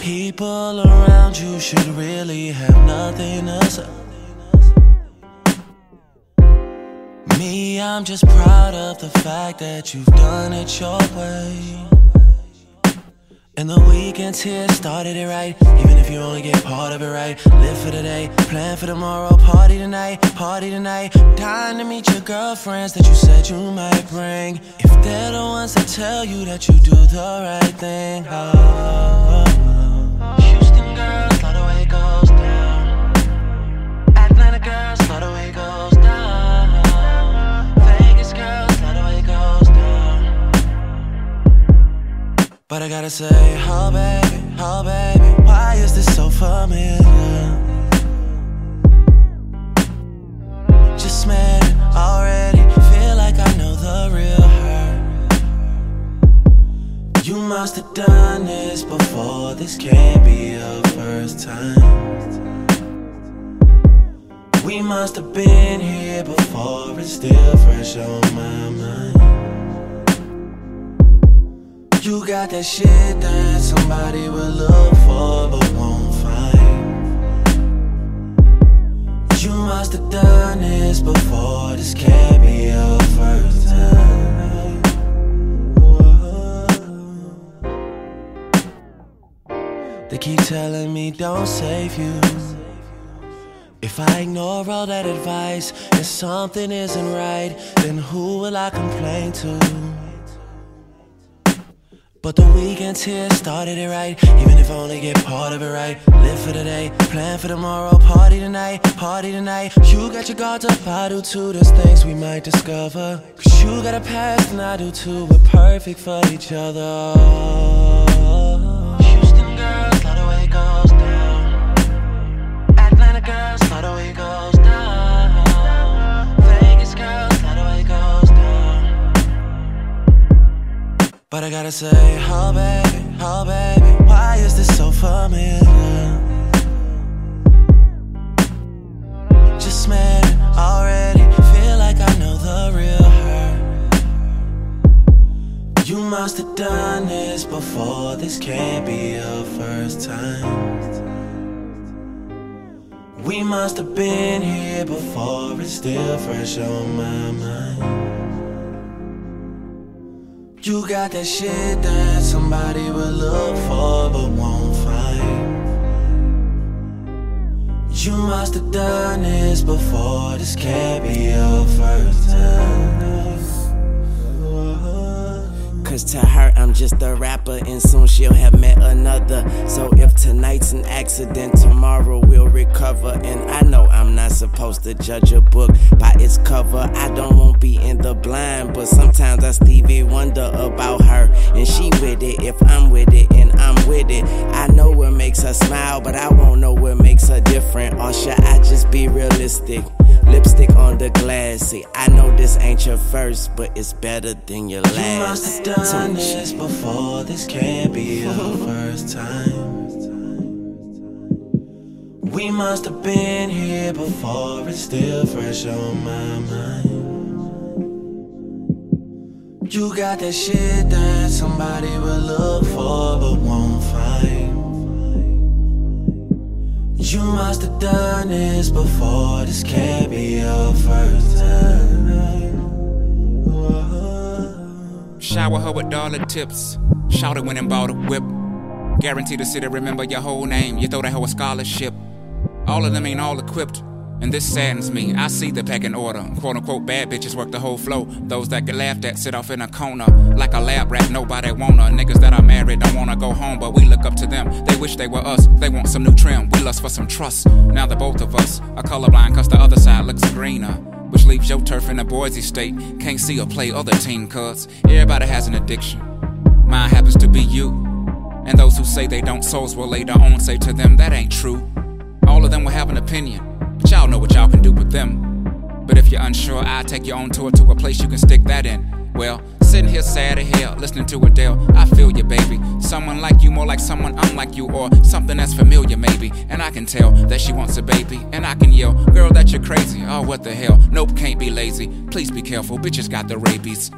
People around you should really have nothing to say. Me, I'm just proud of the fact that you've done it your way. And the weekends here started it right. Even if you only get part of it right. Live for today, plan for tomorrow. Party tonight, party tonight. Dying to meet your girlfriends that you said you might bring. If they're the ones that tell you that you do the right thing. Oh, But I gotta say, oh baby, oh baby, why is this so familiar? Just met it already, feel like I know the real her. You must have done this before, this can't be your first time. We must have been here before, it's still fresh on my mind. You got that shit that somebody will look for but won't find. You must have done this before, this can't be your first time. They keep telling me don't save you. If I ignore all that advice and something isn't right, then who will I complain to? But the weekends here started it right. Even if I only get part of it right. Live for today, plan for tomorrow. Party tonight, party tonight. You got your guards up, I do too. There's things we might discover. Cause you got a past and I do too. We're perfect for each other. But I gotta say, oh baby, oh baby, why is this so familiar? Just met it already, feel like I know the real her. You must have done this before, this can't be your first time. We must have been here before, it's still fresh on my mind. You got that shit that somebody will look for but won't find. You must have done this before, this can't be your first time. Cause to her, I'm just a rapper, and soon she'll have met another. So if tonight's an accident, tomorrow we'll recover. And I know I'm not supposed to judge a book by its cover. I don't want be in the blind, but sometimes I Stevie wonder about her. And she with it if I'm with it, and I'm with it. I know what makes her smile, but I won't know what makes her different. Or should I just be realistic? Lipstick on the glass. See, I know this ain't your first, but it's better than your last. You must have done this before, this can't be your first time. We must have been here before, it's still fresh on my mind. You got that shit that somebody will look for but won't find. You must have done this before, this can't be your first time. Shower her with dollar tips. Shout it when and bought a whip. Guaranteed the city remember your whole name. You throw that hoe a scholarship. All of them ain't all equipped. And this saddens me. I see the pecking order. Quote unquote bad bitches work the whole flow. Those that get laughed at sit off in a corner. Like a lab rat, nobody wanna. Niggas that are married don't wanna go home, but we look up to them. They wish they were us. They want some new trim. We lust for some trust. Now the both of us are colorblind cause the other side looks greener. Which leaves your turf in a Boise state. Can't see or play other team cuz everybody has an addiction. Mine happens to be you. And those who say they don't souls will later on say to them that ain't true. All of them will have an opinion, but y'all know what y'all can do with them. But if you're unsure, I'll take you on tour to a place you can stick that in. Well, sitting here sad as hell, listening to Adele, I feel you, baby. Someone like you, more like someone unlike you, or something that's familiar, maybe. And I can tell that she wants a baby, and I can yell, girl, that you're crazy. Oh, what the hell? Nope, can't be lazy. Please be careful, bitches got the rabies.